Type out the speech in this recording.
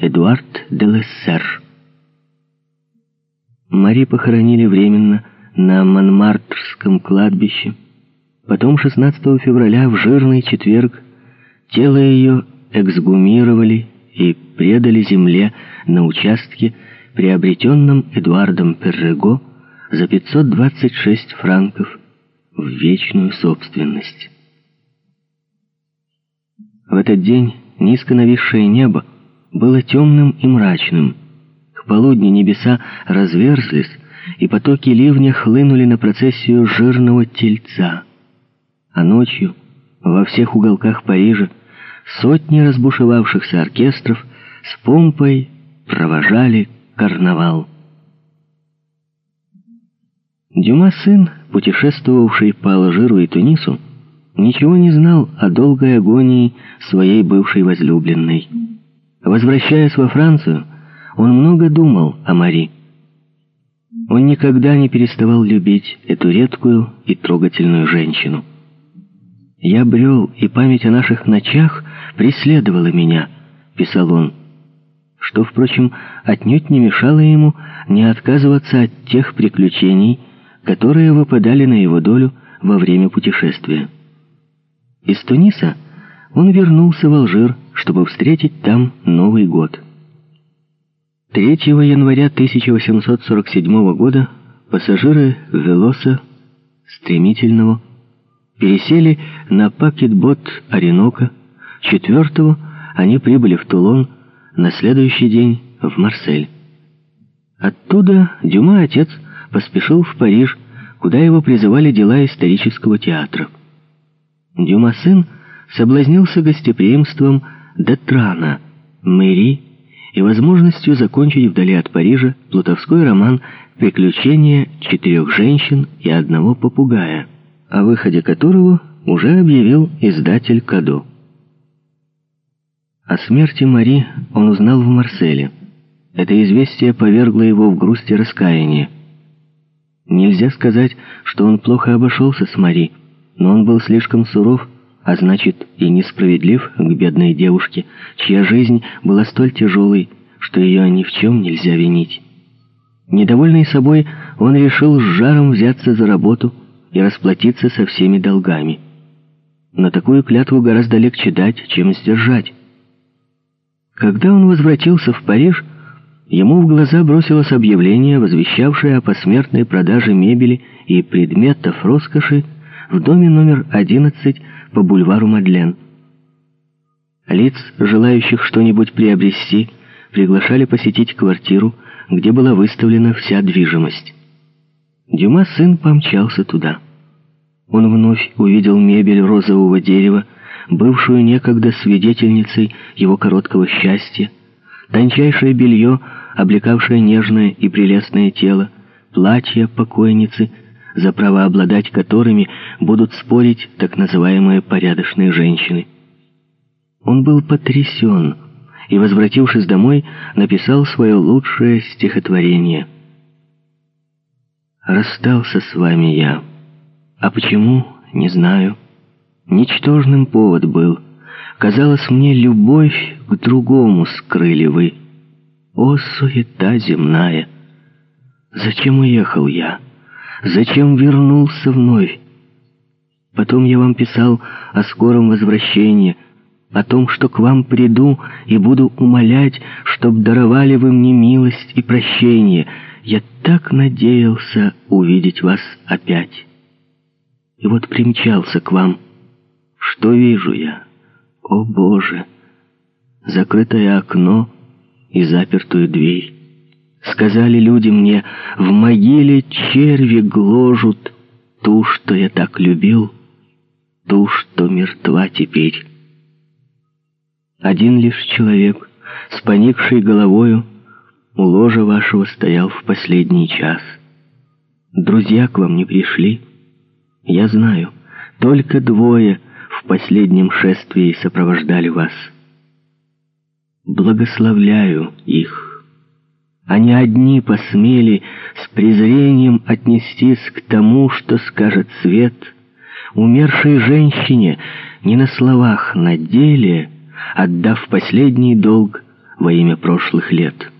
Эдуард де Лессер. Мари похоронили временно на Монмартрском кладбище. Потом 16 февраля в жирный четверг тело ее эксгумировали и предали земле на участке, приобретенном Эдуардом Перрего за 526 франков в вечную собственность. В этот день низко нависшее небо было темным и мрачным. К полудню небеса разверзлись, и потоки ливня хлынули на процессию жирного тельца. А ночью во всех уголках Парижа сотни разбушевавшихся оркестров с помпой провожали карнавал. Дюма сын, путешествовавший по Алжиру и Тунису, ничего не знал о долгой агонии своей бывшей возлюбленной. Возвращаясь во Францию, он много думал о Мари. Он никогда не переставал любить эту редкую и трогательную женщину. «Я брел, и память о наших ночах преследовала меня», — писал он, что, впрочем, отнюдь не мешало ему не отказываться от тех приключений, которые выпадали на его долю во время путешествия. Из Туниса он вернулся в Алжир, чтобы встретить там Новый год. 3 января 1847 года пассажиры Велоса стремительного пересели на пакетбот Оренока. 4 они прибыли в Тулон, на следующий день в Марсель. Оттуда Дюма отец поспешил в Париж, куда его призывали дела исторического театра. Дюма сын соблазнился гостеприимством Детрана, Мэри и возможностью закончить вдали от Парижа плутовской роман «Приключения четырех женщин и одного попугая», о выходе которого уже объявил издатель Кадо. О смерти Мари он узнал в Марселе. Это известие повергло его в грусть и раскаяние. Нельзя сказать, что он плохо обошелся с Мари, но он был слишком суров, а значит и несправедлив к бедной девушке, чья жизнь была столь тяжелой, что ее ни в чем нельзя винить. Недовольный собой, он решил с жаром взяться за работу и расплатиться со всеми долгами. Но такую клятву гораздо легче дать, чем сдержать. Когда он возвратился в Париж, ему в глаза бросилось объявление, возвещавшее о посмертной продаже мебели и предметов роскоши в доме номер 11 по бульвару Мадлен. Лиц, желающих что-нибудь приобрести, приглашали посетить квартиру, где была выставлена вся движимость. Дюма сын помчался туда. Он вновь увидел мебель розового дерева, бывшую некогда свидетельницей его короткого счастья, тончайшее белье, облекавшее нежное и прелестное тело, платье покойницы, за право обладать которыми будут спорить так называемые порядочные женщины. Он был потрясен и, возвратившись домой, написал свое лучшее стихотворение. «Расстался с вами я. А почему, не знаю. Ничтожным повод был. Казалось мне, любовь к другому скрыли вы. О, суета земная! Зачем уехал я?» Зачем вернулся вновь? Потом я вам писал о скором возвращении, о том, что к вам приду и буду умолять, чтоб даровали вы мне милость и прощение. Я так надеялся увидеть вас опять. И вот примчался к вам. Что вижу я? О, Боже! Закрытое окно и запертую дверь. Сказали люди мне, в могиле черви гложут ту, что я так любил, ту, что мертва теперь. Один лишь человек, с поникшей головою, у ложа вашего стоял в последний час. Друзья к вам не пришли, я знаю, только двое в последнем шествии сопровождали вас. Благословляю их. Они одни посмели с презрением отнестись к тому, что скажет свет, умершей женщине не на словах, на деле, отдав последний долг во имя прошлых лет.